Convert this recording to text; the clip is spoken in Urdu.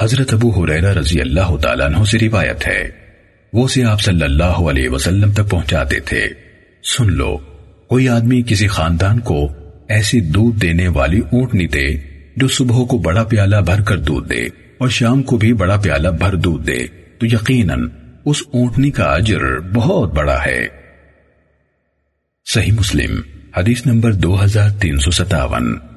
حضرت ابو حریرہ رضی اللہ تعالیٰ عنہ سے روایت ہے۔ وہ اسے آپ صلی اللہ علیہ وسلم تک پہنچاتے تھے۔ سن لو، کوئی آدمی کسی خاندان کو ایسی دودھ دینے والی اونٹنی دے جو صبح کو بڑا پیالہ بھر کر دودھ دے اور شام کو بھی بڑا پیالہ بھر دودھ دے۔ تو یقیناً اس اونٹنی کا اجر بہت بڑا ہے۔ صحیح مسلم، حدیث نمبر دو ہزار تین سو ستاون۔